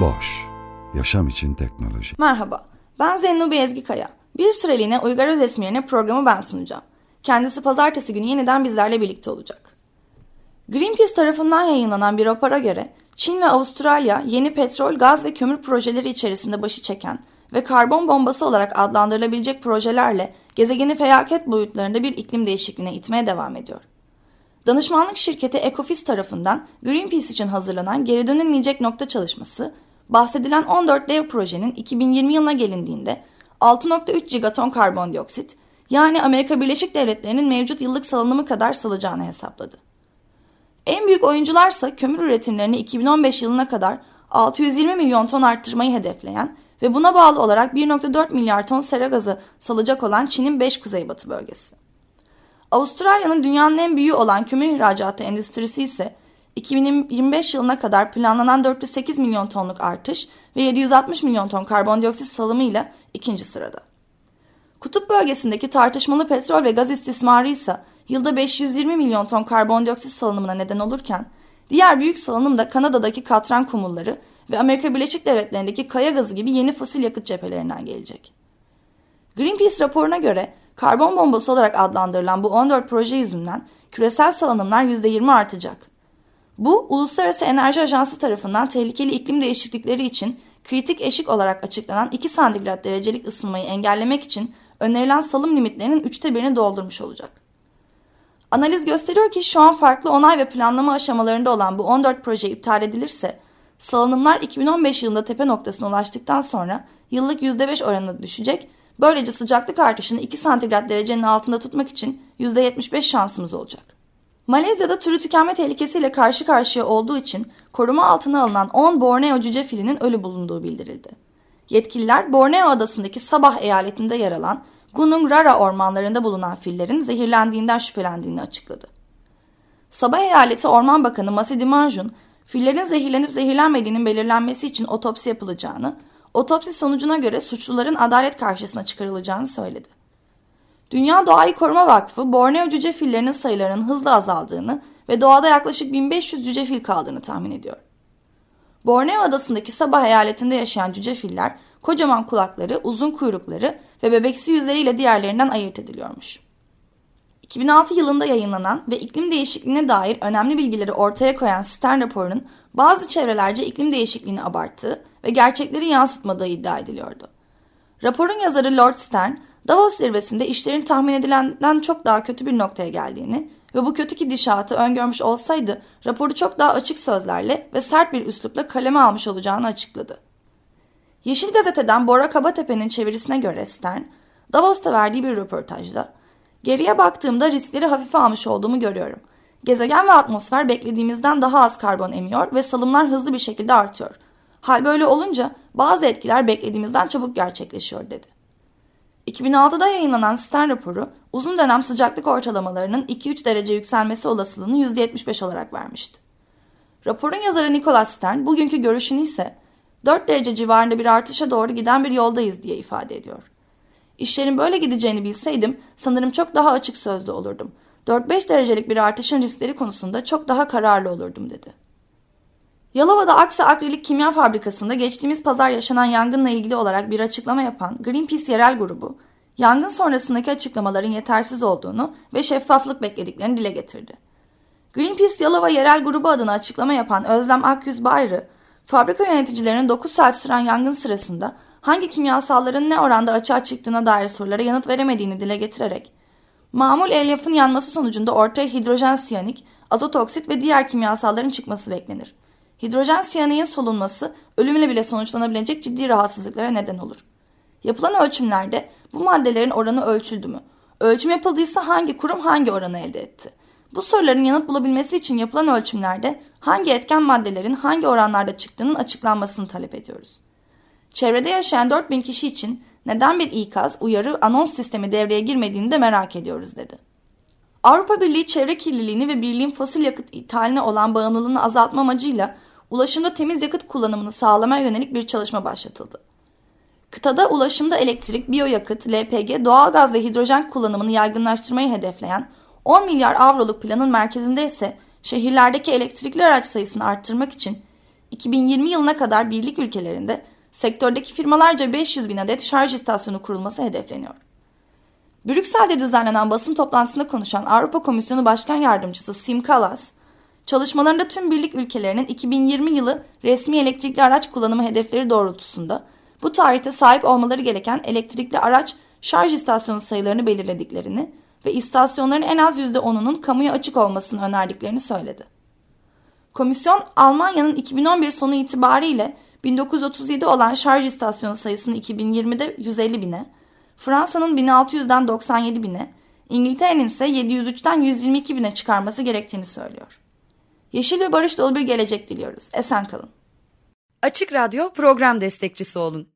Boş, yaşam için teknoloji. Merhaba, ben Zennubi Ezgikaya. Bir süreliğine Uygar Özesmi yerine programı ben sunacağım. Kendisi pazartesi günü yeniden bizlerle birlikte olacak. Greenpeace tarafından yayınlanan bir rapora göre Çin ve Avustralya yeni petrol, gaz ve kömür projeleri içerisinde başı çeken ve karbon bombası olarak adlandırılabilecek projelerle gezegeni felaket boyutlarında bir iklim değişikliğine itmeye devam ediyor. Danışmanlık şirketi Ecofis tarafından Greenpeace için hazırlanan geri dönülmeyecek nokta çalışması, bahsedilen 14 dev projenin 2020 yılına gelindiğinde 6.3 gigaton karbondioksit, yani Amerika Birleşik Devletleri'nin mevcut yıllık salınımı kadar salacağını hesapladı. En büyük oyuncularsa kömür üretimlerini 2015 yılına kadar 620 milyon ton arttırmayı hedefleyen ve buna bağlı olarak 1.4 milyar ton sera gazı salacak olan Çin'in 5 kuzeybatı bölgesi. Avustralya'nın dünyanın en büyüğü olan kömür ihracatı endüstrisi ise 2025 yılına kadar planlanan 408 milyon tonluk artış ve 760 milyon ton karbondioksit salımı ile ikinci sırada. Kutup bölgesindeki tartışmalı petrol ve gaz istismarı ise yılda 520 milyon ton karbondioksit salınımına neden olurken, diğer büyük salınım da Kanada'daki katran kumulları ve Amerika Birleşik Devletleri'ndeki kaya gazı gibi yeni fosil yakıt cephelerinden gelecek. Greenpeace raporuna göre karbon bombası olarak adlandırılan bu 14 proje yüzünden küresel salınımlar %20 artacak. Bu, Uluslararası Enerji Ajansı tarafından tehlikeli iklim değişiklikleri için kritik eşik olarak açıklanan 2 santigrat derecelik ısınmayı engellemek için önerilen salım limitlerinin üçte birini doldurmuş olacak. Analiz gösteriyor ki şu an farklı onay ve planlama aşamalarında olan bu 14 proje iptal edilirse salınımlar 2015 yılında tepe noktasına ulaştıktan sonra yıllık %5 oranında düşecek. Böylece sıcaklık artışını 2 santigrat derecenin altında tutmak için %75 şansımız olacak. Malezya'da türü tükenme tehlikesiyle karşı karşıya olduğu için koruma altına alınan 10 Borneo cüce filinin ölü bulunduğu bildirildi. Yetkililer Borneo adasındaki Sabah eyaletinde yer alan Gunung Rara ormanlarında bulunan fillerin zehirlendiğinden şüphelendiğini açıkladı. Sabah eyaleti Orman Bakanı Masidi Manjun, fillerin zehirlenip zehirlenmediğinin belirlenmesi için otopsi yapılacağını, otopsi sonucuna göre suçluların adalet karşısına çıkarılacağını söyledi. Dünya Doğayı Koruma Vakfı, Borneo cüce fillerinin sayılarının hızla azaldığını ve doğada yaklaşık 1500 cüce fil kaldığını tahmin ediyor. Borneo adasındaki Sabah eyaletinde yaşayan cüce filler kocaman kulakları, uzun kuyrukları ve bebeksi yüzleriyle diğerlerinden ayırt ediliyormuş. 2006 yılında yayınlanan ve iklim değişikliğine dair önemli bilgileri ortaya koyan Stern raporunun bazı çevrelerce iklim değişikliğini abarttığı ve gerçekleri yansıtmadığı iddia ediliyordu. Raporun yazarı Lord Stern, Davos zirvesinde işlerin tahmin edilenden çok daha kötü bir noktaya geldiğini ve bu kötü gidişatı öngörmüş olsaydı raporu çok daha açık sözlerle ve sert bir üslupla kaleme almış olacağını açıkladı. Yeşil Gazete'den Bora Kabatepe'nin çevirisine göre Stern, Davos'ta verdiği bir röportajda, geriye baktığımda riskleri hafife almış olduğumu görüyorum. Gezegen ve atmosfer beklediğimizden daha az karbon emiyor ve salımlar hızlı bir şekilde artıyor. Hal böyle olunca bazı etkiler beklediğimizden çabuk gerçekleşiyor dedi. 2006'da yayınlanan Stern raporu uzun dönem sıcaklık ortalamalarının 2-3 derece yükselmesi olasılığını %75 olarak vermişti. Raporun yazarı Nicholas Stern bugünkü görüşünü ise 4 derece civarında bir artışa doğru giden bir yoldayız diye ifade ediyor. İşlerin böyle gideceğini bilseydim sanırım çok daha açık sözlü olurdum. 4-5 derecelik bir artışın riskleri konusunda çok daha kararlı olurdum dedi. Yalova'da Aksa Akrilik Kimya Fabrikası'nda geçtiğimiz pazar yaşanan yangınla ilgili olarak bir açıklama yapan Greenpeace Yerel Grubu, yangın sonrasındaki açıklamaların yetersiz olduğunu ve şeffaflık beklediklerini dile getirdi. Greenpeace Yalova Yerel Grubu adına açıklama yapan Özlem Akyüz Bayrı, fabrika yöneticilerinin 9 saat süren yangın sırasında hangi kimyasalların ne oranda açığa çıktığına dair sorulara yanıt veremediğini dile getirerek, mamul elyafın yanması sonucunda ortaya hidrojen siyanik, azot oksit ve diğer kimyasalların çıkması beklenir. Hidrojen siyaniğin solunması ölümle bile sonuçlanabilecek ciddi rahatsızlıklara neden olur. Yapılan ölçümlerde bu maddelerin oranı ölçüldü mü? Ölçüm yapıldıysa hangi kurum hangi oranı elde etti? Bu soruların yanıt bulabilmesi için yapılan ölçümlerde hangi etken maddelerin hangi oranlarda çıktığının açıklanmasını talep ediyoruz. Çevrede yaşayan 4000 kişi için neden bir ikaz, uyarı, anons sistemi devreye girmediğini de merak ediyoruz dedi. Avrupa Birliği çevre kirliliğini ve birliğin fosil yakıt ithaline olan bağımlılığını azaltma amacıyla ulaşımda temiz yakıt kullanımını sağlamaya yönelik bir çalışma başlatıldı. Kıtada ulaşımda elektrik, biyoyakıt, LPG, doğalgaz ve hidrojen kullanımını yaygınlaştırmayı hedefleyen 10 milyar avroluk planın merkezinde ise şehirlerdeki elektrikli araç sayısını arttırmak için 2020 yılına kadar birlik ülkelerinde sektördeki firmalarca 500 bin adet şarj istasyonu kurulması hedefleniyor. Brüksel'de düzenlenen basın toplantısında konuşan Avrupa Komisyonu Başkan Yardımcısı Sim Kallas, çalışmalarında tüm birlik ülkelerinin 2020 yılı resmi elektrikli araç kullanımı hedefleri doğrultusunda bu tarihte sahip olmaları gereken elektrikli araç şarj istasyonu sayılarını belirlediklerini ve istasyonların en az %10'unun kamuya açık olmasını önerdiklerini söyledi. Komisyon, Almanya'nın 2011 sonu itibariyle 1937 olan şarj istasyonu sayısını 2020'de 150 bine, Fransa'nın 1600'den 97 bine, İngiltere'nin ise 703'ten 122 bine çıkarması gerektiğini söylüyor. Yeşil ve barış dolu bir gelecek diliyoruz. Esen kalın. Açık Radyo program destekçisi olun.